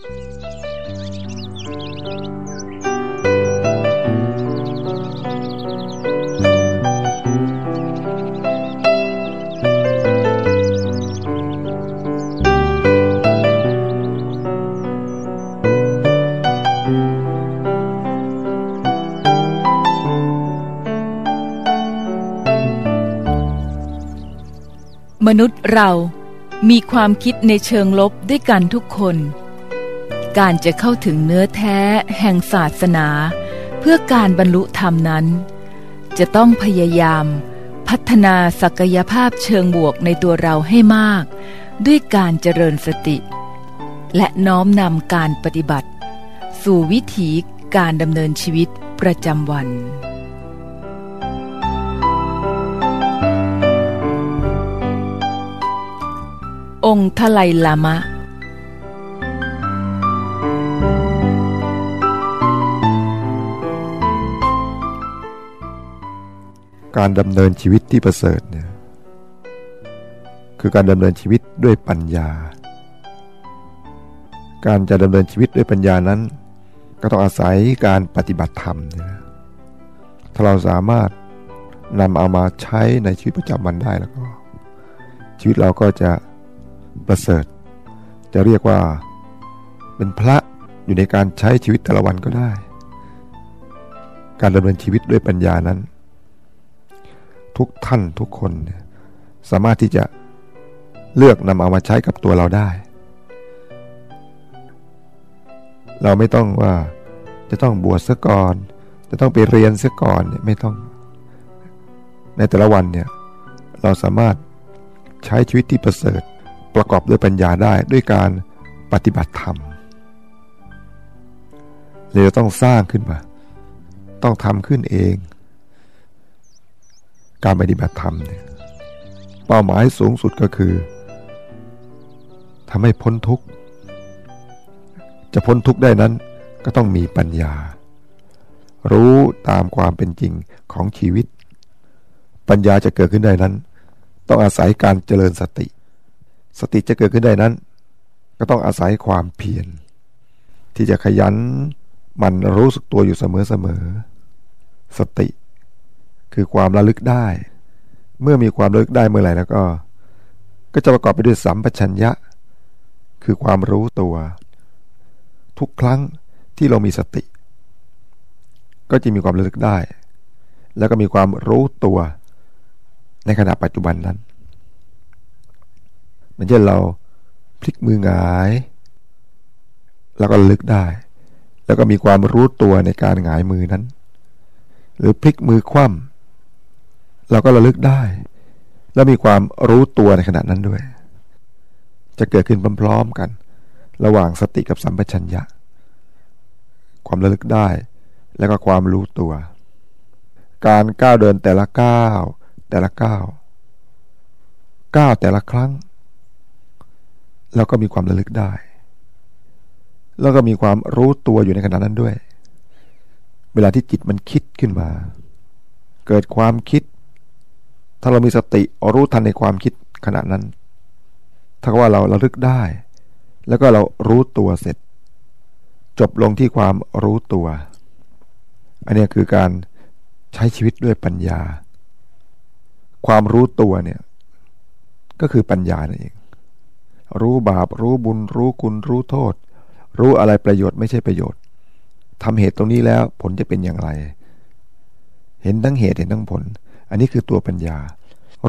มนุษย์เรามีความคิดในเชิงลบด้วยกันทุกคน การจะเข้าถึงเนื้อแท้แห่งศาสนา เพื่อการบรรลุธรรมนั้น จะต้องพยายาม พัฒนาศักยภาพเชิงบวกในตัวเราให้มาก ด้วยการเจริญสติ และน้อมนำการปฏิบัติ สู่วิถีการดำเนินชีวิตประจำวันองค์ทลัยลามะ การดำเนินชีวิตที่ประเสริฐเนี่ยคือการดำเนินชีวิตด้วยปัญญา การจะดำเนินชีวิตด้วยปัญญานั้น ก็ต้องอาศัยการปฏิบัติธรรมนี่ยถ้าเราสามารถนำเอามาใช้ในชีวิตประจำวันได้แล้วก็ ชีวิตเราก็จะประเสริฐ จะเรียกว่าเป็นพระอยู่ในการใช้ชีวิตแต่ละวันก็ได้ การดำเนินชีวิตด้วยปัญญานั้น ทุกท่านทุกคน สามารถที่จะเลือกนำเอามาใช้กับตัวเราได้ เราไม่ต้องว่าจะต้องบวชซะก่อน จะต้องไปเรียนซะก่อนไม่ต้อง ในแต่ละวันเนี่ยเราสามารถใช้ชีวิตที่ประเสริฐประกอบด้วยปัญญาได้ด้วยการปฏิบัติธรรมเราต้องสร้างขึ้นมา ต้องทำขึ้นเอง การปฏิบัติธรรมเนี่ยเป้าหมายสูงสุดก็คือทำให้พ้นทุกข์ จะพ้นทุกข์ได้นั้นก็ต้องมีปัญญา รู้ตามความเป็นจริงของชีวิต ปัญญาจะเกิดขึ้นได้นั้น ต้องอาศัยการเจริญสติ สติจะเกิดขึ้นได้นั้น ก็ต้องอาศัยความเพียรที่จะขยันมันรู้สึกตัวอยู่เสมอๆสติ คือความระลึกได้ เมื่อมีความระลึกได้เมื่อไหร่แล้วก็ ก็จะประกอบไปด้วยสัมปชัญญะ คือความรู้ตัว ทุกครั้งที่เรามีสติ ก็จะมีความระลึกได้ แล้วก็มีความรู้ตัว ในขณะปัจจุบันนั้นมันเช่นเราพลิกมือหงาย แล้วก็ลึกได้ แล้วก็มีความรู้ตัวในการหงายมือนั้น หรือพลิกมือคว่ำ เราก็ระลึกได้ แล้วมีความรู้ตัวในขณะนั้นด้วย จะเกิดขึ้นพร้อมๆกัน ระหว่างสติกับสัมปชัญญะ ความระลึกได้ แล้วก็ความรู้ตัว การก้าวเดินแต่ละก้าวแต่ละก้าวก้าวแต่ละครั้ง เราก็มีความระลึกได้ แล้วก็มีความรู้ตัวอยู่ในขณะนั้นด้วย เวลาที่จิตมันคิดขึ้นมา เกิดความคิด ถ้าเรามีสติรู้ทันในความคิดขณะนั้น ถ้าว่าเราระลึกได้ แล้วก็เรารู้ตัวเสร็จ จบลงที่ความรู้ตัว อันนี้คือการใช้ชีวิตด้วยปัญญา ความรู้ตัวเนี่ย ก็คือปัญญานั่นเอง รู้บาป รู้บุญ รู้คุณ รู้โทษ รู้อะไรประโยชน์ไม่ใช่ประโยชน์ทำเหตุตรงนี้แล้วผลจะเป็นอย่างไร เห็นทั้งเหตุเห็นทั้งผล อันนี้คือตัวปัญญา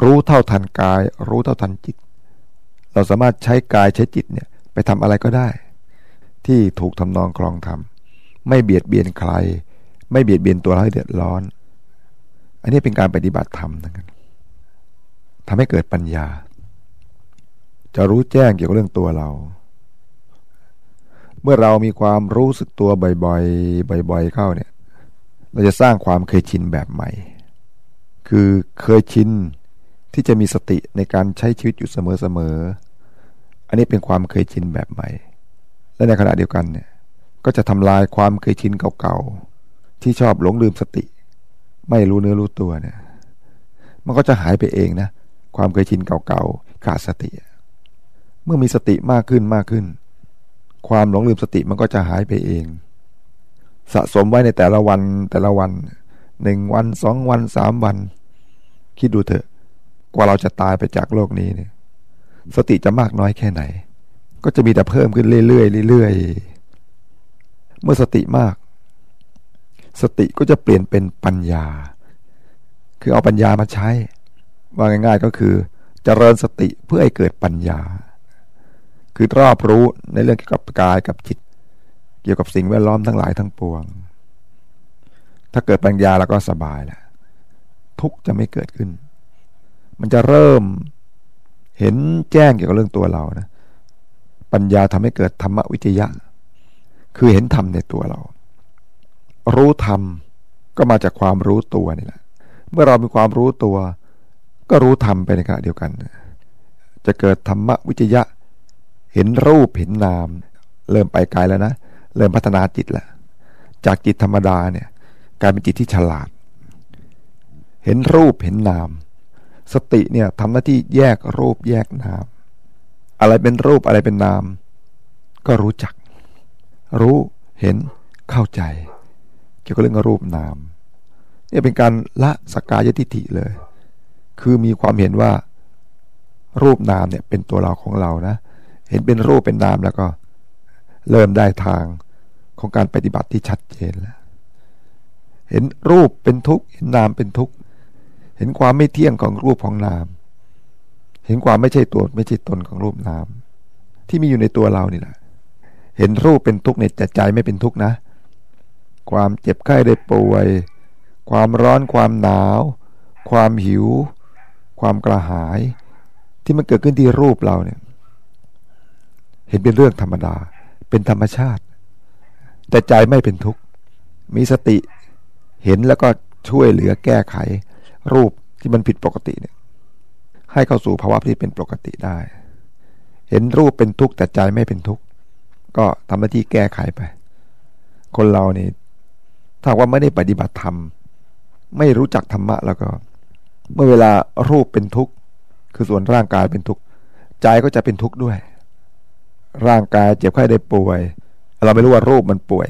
รู้เท่าทันกาย รู้เท่าทันจิต เราสามารถใช้กายใช้จิตเนี่ยไปทำอะไรก็ได้ ที่ถูกทำนองคลองทำไม่เบียดเบียนใคร ไม่เบียดเบียนตัวเราให้เดือดร้อน อันนี้เป็นการปฏิบัติธรรมนะครับทำให้เกิดปัญญา จะรู้แจ้งเกี่ยวกับเรื่องตัวเรา เมื่อเรามีความรู้สึกตัวบ่อยๆ บ่อย ๆ เข้าเนี่ย เราจะสร้างความเคยชินแบบใหม่ คือเคยชินที่จะมีสติในการใช้ชีวิตอยู่เสมอๆ อันนี้เป็นความเคยชินแบบใหม่ และในขณะเดียวกันเนี่ยก็จะทำลายความเคยชินเก่าๆ ที่ชอบหลงลืมสติ ไม่รู้เนื้อรู้ตัวเนี่ย มันก็จะหายไปเองนะ ความเคยชินเก่าๆ ขาดสติ เมื่อมีสติมากขึ้นมากขึ้น ความหลงลืมสติมันก็จะหายไปเอง สะสมไว้ในแต่ละวันแต่ละวัน หนึ่งวันสองวันสามวัน คิดดูเถอะ กว่าเราจะตายไปจากโลกนี้เนี่ย สติจะมากน้อยแค่ไหน ก็จะมีแต่เพิ่มขึ้นเรื่อยๆเรื่อยๆเมื่อสติมาก สติก็จะเปลี่ยนเป็นปัญญา คือเอาปัญญามาใช้ ว่าง่าย ๆก็คือจเจริญสติเพื่อให้เกิดปัญญา คือรอบรู้ในเรื่องเกี่ยวกับกายกับจิต เกี่ยวกับสิ่งแวดล้อมทั้งหลายทั้งปวง ถ้าเกิดปัญญาแล้วก็สบายแหละทุกจะไม่เกิดขึ้น มันจะเริ่มเห็นแจ้งเกี่ยวกับเรื่องตัวเรานะปัญญาทำให้เกิดธรรมวิจยะ คือเห็นธรรมในตัวเรา รู้ธรรมก็มาจากความรู้ตัวนี่แหละ เมื่อเรามีความรู้ตัว ก็รู้ธรรมไปในขณะเดียวกัน จะเกิดธรรมวิจยะ เห็นรูปเห็นนาม เริ่มไปไกลแล้วนะ เริ่มพัฒนาจิตแล้ว จากจิตธรรมดาเนี่ย กลายเป็นจิตที่ฉลาด เห็นรูปเห็นนาม สติเนี่ยทำหน้าที่แยกรูปแยกนาม อะไรเป็นรูปอะไรเป็นนาม ก็รู้จัก รู้เห็นเข้าใจ เกี่ยวกับเรื่องรูปนามเนี่ยเป็นการละสกายทิฏฐิเลย คือมีความเห็นว่า รูปนามเนี่ยเป็นตัวเราของเรานะ เห็นเป็นรูปเป็นนามแล้วก็ เริ่มได้ทางของการปฏิบัติที่ชัดเจนแล้ว เห็นรูปเป็นทุกข์เห็นนามเป็นทุกข์เห็นความไม่เที่ยงของรูปของนาม เห็นความไม่ใช่ตัวไม่ใช่ตนของรูปนาม ที่มีอยู่ในตัวเรานี่แหละเห็นรูปเป็นทุกข์ในใจไม่เป็นทุกข์นะ ความเจ็บไข้ได้ป่วย ความร้อนความหนาว ความหิว ความกระหาย ที่มันเกิดขึ้นที่รูปเราเนี่ย เห็นเป็นเรื่องธรรมดา เป็นธรรมชาติ แต่ใจไม่เป็นทุกข์มีสติ เห็นแล้วก็ช่วยเหลือแก้ไข รูปที่มันผิดปกติเนี่ยให้เข้าสู่ภาวะที่เป็นปกติได้ เห็นรูปเป็นทุกข์แต่ใจไม่เป็นทุกข์ก็ทำหน้าที่แก้ไขไป คนเรานี่ถ้าว่าไม่ได้ปฏิบัติธรรม ไม่รู้จักธรรมะแล้วก็ เมื่อเวลารูปเป็นทุกข์คือส่วนร่างกายเป็นทุกข์ใจก็จะเป็นทุกข์ด้วย ร่างกายเจ็บไข้ได้ป่วย เราไม่รู้ว่ารูปมันป่วย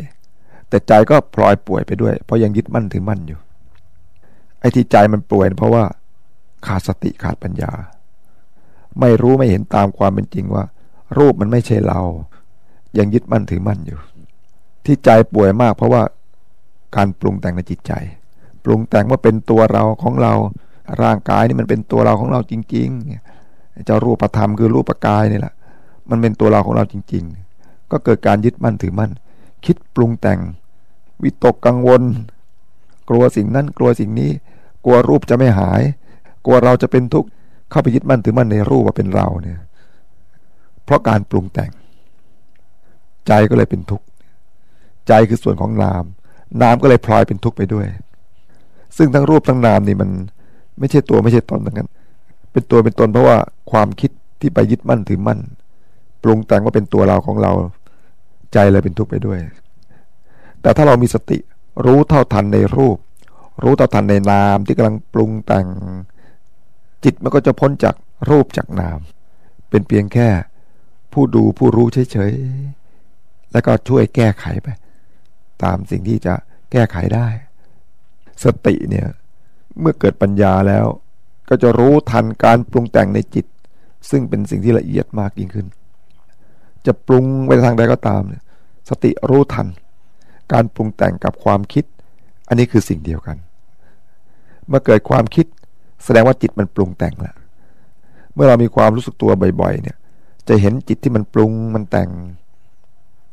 แต่ใจก็พลอยป่วยไปด้วย เพราะยังยึดมั่นถือมั่นอยู่ ไอ้ที่ใจมันป่วยเพราะว่า ขาดสติขาดปัญญา ไม่รู้ไม่เห็นตามความเป็นจริงว่า รูปมันไม่ใช่เรา ยังยึดมั่นถือมั่นอยู่ ที่ใจป่วยมากเพราะว่าการปรุงแต่งในจิตใจ ปรุงแต่งว่าเป็นตัวเราของเรา ร่างกายนี่มันเป็นตัวเราของเราจริงๆเจ้ารูปธรรมคือรูปกายนี่แหละมันเป็นตัวเราของเราจริง ๆ ก็เกิดการยึดมั่นถือมั่น คิดปรุงแต่ง วิตกกังวล กลัวสิ่งนั้นกลัวสิ่งนี้ กลัวรูปจะไม่หาย กลัวเราจะเป็นทุกข์เข้าไปยึดมั่นถือมั่นในรูปว่าเป็นเราเนี่ย เพราะการปรุงแต่ง ใจก็เลยเป็นทุกข์ใจคือส่วนของนาม นามก็เลยพลอยเป็นทุกข์ไปด้วย ซึ่งทั้งรูปทั้งนามนี่มันไม่ใช่ตัวไม่ใช่ตนทั้งนั้น เป็นตัวเป็นตนเพราะว่าความคิดที่ไปยึดมั่นถือมั่น ปรุงแต่งว่าเป็นตัวเราของเรา ใจเลยเป็นทุกข์ไปด้วย แต่ถ้าเรามีสติรู้เท่าทันในรูป รู้เท่าทันในนามที่กำลังปรุงแต่ง จิตมันก็จะพ้นจากรูปจากนาม เป็นเพียงแค่ ผู้ดูผู้รู้เฉยๆแล้วก็ช่วยแก้ไขไป ตามสิ่งที่จะแก้ไขได้ สติเนี่ยเมื่อเกิดปัญญาแล้ว ก็จะรู้ทันการปรุงแต่งในจิต ซึ่งเป็นสิ่งที่ละเอียดมากยิ่งขึ้น จะปรุงไปทางใดก็ตามเนี่ยสติรู้ทัน การปรุงแต่งกับความคิด อันนี้คือสิ่งเดียวกัน เมื่อเกิดความคิด แสดงว่าจิตมันปรุงแต่งล้วเมื่อเรามีความรู้สึกตัวบ่อยๆ เนี่ย จะเห็นจิตที่มันปรุงมันแต่ง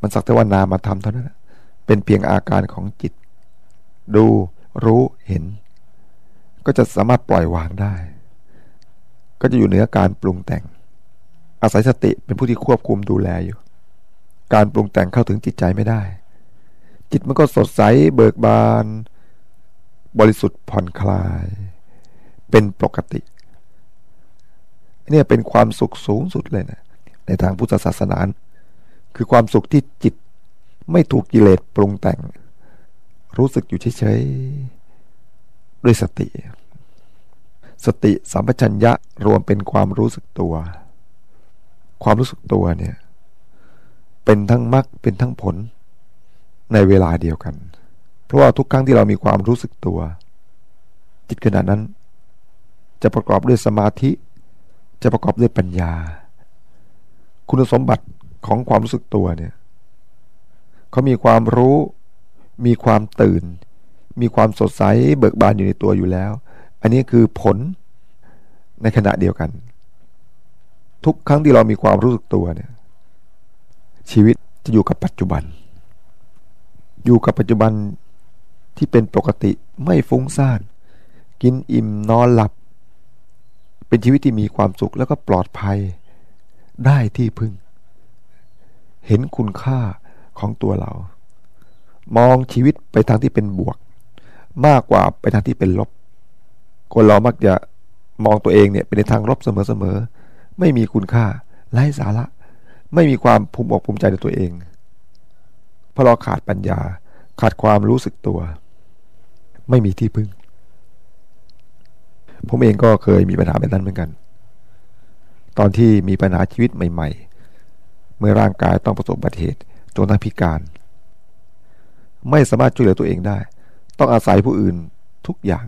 มันสักแต่ว่านามาทำเท่านั้นเป็นเพียงอาการของจิต ดูรู้เห็น ก็จะสามารถปล่อยวางได้ ก็จะอยู่เหนือการปรุงแต่ง อาศัยสติเป็นผู้ที่ควบคุมดูแลอยู่ การปรุงแต่งเข้าถึงจิตใจไม่ได้ จิตมันก็สดใสเบิกบาน บริสุทธิ์ผ่อนคลาย เป็นปกติเนี่ยเป็นความสุขสูงสุดเลยนะในทางพุทธศาสนาคือความสุขที่จิตไม่ถูกกิเลสปรุงแต่ง รู้สึกอยู่เฉยๆด้วยสติ สติสัมปชัญญะรวมเป็นความรู้สึกตัว ความรู้สึกตัวเนี่ย เป็นทั้งมรรคเป็นทั้งผล ในเวลาเดียวกัน เพราะว่าทุกครั้งที่เรามีความรู้สึกตัว จิตขณะนั้น จะประกอบด้วยสมาธิ จะประกอบด้วยปัญญา คุณสมบัติของความรู้สึกตัวเนี่ยเขามีความรู้ มีความตื่น มีความสดใสเบิกบานอยู่ในตัวอยู่แล้ว อันนี้คือผลในขณะเดียวกัน ทุกครั้งที่เรามีความรู้สึกตัวเนี่ยชีวิตจะอยู่กับปัจจุบัน อยู่กับปัจจุบันที่เป็นปกติไม่ฟุ้งซ่าน กินอิ่มนอนหลับ เป็นชีวิตที่มีความสุขแล้วก็ปลอดภัยได้ที่พึ่ง เห็นคุณค่าของตัวเรา มองชีวิตไปทางที่เป็นบวก มากกว่าไปทางที่เป็นลบ คนเรามักจะมองตัวเองเนี่ยเป็นในทางลบเสมอๆไม่มีคุณค่าไร้สาระ ไม่มีความภูมิอกภูมิใจในตัวเอง เพราะเราขาดปัญญา ขาดความรู้สึกตัว ไม่มีที่พึ่ง ผมเองก็เคยมีปัญหาแบบนั้นเหมือนกัน ตอนที่มีปัญหาชีวิตใหม่ ๆ เมื่อร่างกายต้องประสบอุบัติเหตุจนทั้งพิการ ไม่สามารถช่วยเหลือตัวเองได้ ต้องอาศัยผู้อื่นทุกอย่าง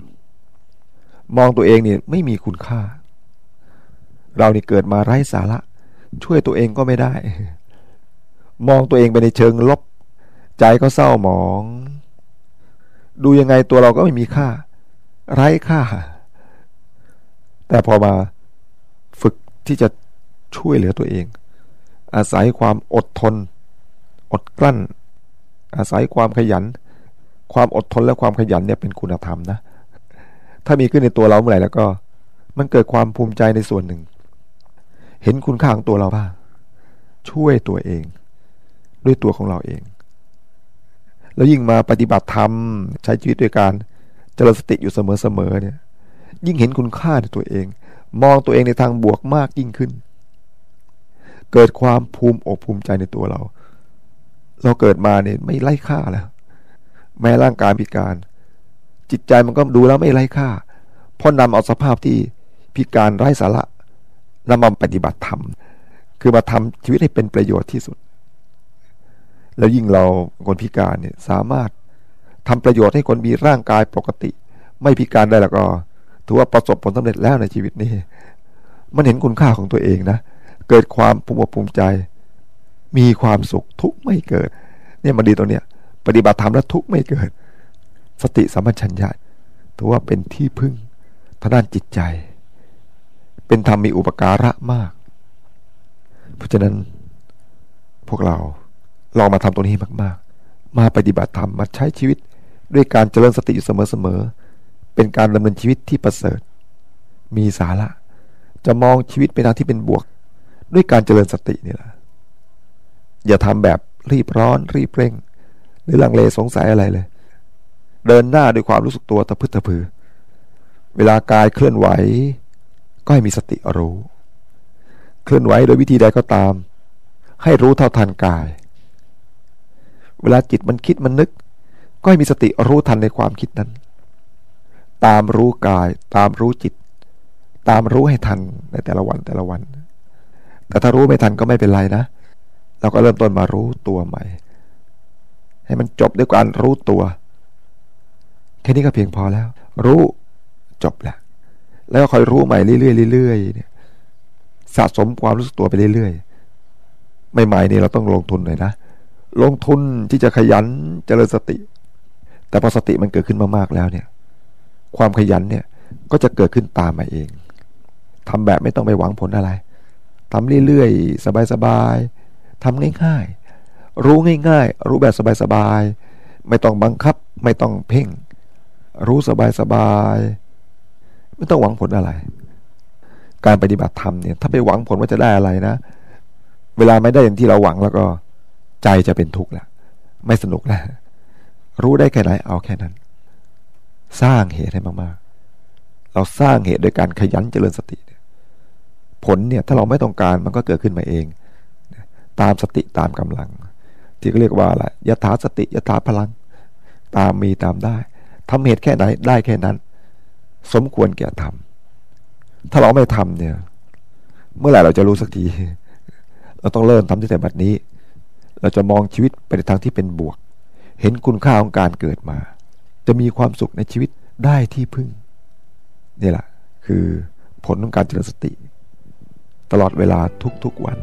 มองตัวเองเนี่ยไม่มีคุณค่า เรานี่เกิดมาไร้สาระ ช่วยตัวเองก็ไม่ได้ มองตัวเองไปในเชิงลบ ใจก็เศร้าหมอง ดูยังไงตัวเราก็ไม่มีค่า ไร้ค่า แต่พอมาฝึกที่จะช่วยเหลือตัวเอง อาศัยความอดทน อดกลั้น อาศัยความขยัน ความอดทนและความขยันเนี่ยเป็นคุณธรรมนะ ถ้ามีขึ้นในตัวเราเมื่อไหร่แล้วก็ มันเกิดความภูมิใจในส่วนหนึ่ง เห็นคุณค่าของตัวเราบ้างช่วยตัวเอง ด้วยตัวของเราเอง แล้วยิ่งมาปฏิบัติธรรมใช้ชีวิตด้วยการเจริญสติอยู่เสมอๆเนี่ย ยิ่งเห็นคุณค่าในตัวเอง มองตัวเองในทางบวกมากยิ่งขึ้น เกิดความภูมิอกภูมิใจในตัวเรา เราเกิดมาเนี่ยไม่ไร้ค่าแล้ว แม้ร่างกายพิการ จิตใจมันก็ดูแล้วไม่ไร้ค่าเพราะนำเอาสภาพที่พิการไร้สาระนำมาปฏิบัติธรรม คือมาทำชีวิตให้เป็นประโยชน์ที่สุด แล้วยิ่งเราคนพิการเนี่ยสามารถทำประโยชน์ให้คนมีร่างกายปกติ ไม่พิการได้แล้วก็ถือว่าประสบผลสำเร็จแล้วในชีวิตนี้ มันเห็นคุณค่าของตัวเองนะ เกิดความภูมิภูมิใจ มีความสุขทุกไม่เกิด เนี่ยมันดีตรงเนี้ย ปฏิบัติธรรมแล้วทุกไม่เกิด สติสัมปชัญญะถือว่าเป็นที่พึ่งทางด้านจิตใจ เป็นธรรมมีอุปการะมาก เพราะฉะนั้นพวกเรา ลองมาทำตรงนี้มากๆ มาปฏิบัติธรรมมาใช้ชีวิตด้วยการเจริญสติอยู่เสมอๆ เป็นการดำเนินชีวิตที่ประเสริฐ มีสาระ จะมองชีวิตไปทางที่เป็นบวก ด้วยการเจริญสตินี่แหละ อย่าทำแบบรีบร้อนรีบเร่ง หรือลังเลสงสัยอะไรเลย เดินหน้าด้วยความรู้สึกตัวตะพึตะพือ เวลากายเคลื่อนไหว ก็ให้มีสติรู้ เคลื่อนไหวโดยวิธีใดก็ตาม ให้รู้เท่าทันกาย เวลาจิตมันคิดมันนึก ก็ให้มีสติรู้ทันในความคิดนั้น ตามรู้กาย ตามรู้จิต ตามรู้ให้ทันในแต่ละวันแต่ละวัน แต่ถ้ารู้ไม่ทันก็ไม่เป็นไรนะเราก็เริ่มต้นมารู้ตัวใหม่ ให้มันจบด้วยการรู้ตัวแค่นี้ก็เพียงพอแล้ว รู้จบแล้วแล้วก็คอยรู้ใหม่เรื่อยๆเรื่อยๆเนี่ยสะสมความรู้สึกตัวไปเรื่อยๆใหม่ๆนี่เราต้องลงทุนหน่อยนะ ลงทุนที่จะขยันเจริญสติ แต่พอสติมันเกิดขึ้นมากๆแล้วเนี่ย ความขยันเนี่ยก็จะเกิดขึ้นตามมาเองทำแบบไม่ต้องไปหวังผลอะไรทำเรื่อยๆ สบายๆทำง่ายๆ รู้ง่ายๆ รู้แบบสบายๆ ไม่ต้องบังคับ ไม่ต้องเพ่ง รู้สบายๆ ไม่ต้องหวังผลอะไร การปฏิบัติธรรมเนี่ย ถ้าไปหวังผลว่าจะได้อะไรนะ เวลาไม่ได้อย่างที่เราหวังแล้วก็ ใจจะเป็นทุกข์ล้วไม่สนุกแล้วรู้ได้แค่ไหนเอาแค่นั้น สร้างเหตุให้มากๆ เราสร้างเหตุโดยการขยันเจริญสติ ผลเนี่ยถ้าเราไม่ต้องการมันก็เกิดขึ้นมาเอง ตามสติตามกำลัง ที่เขาเรียกว่าอะไรยถาสติยถาพลัง ตามมีตามได้ทำเหตุแค่ไหนได้แค่นั้น สมควรแก่ทำถ้าเราไม่ทำเนี่ย เมื่อไหร่เราจะรู้สักที เราต้องเริ่มทำตั้งแต่บัดนี้ เราจะมองชีวิตไปในทางที่เป็นบวก เห็นคุณค่าของการเกิดมา จะมีความสุขในชีวิตได้ที่พึ่งนี่แหละคือผลของการเจริญสติ ตลอดเวลาทุกๆวัน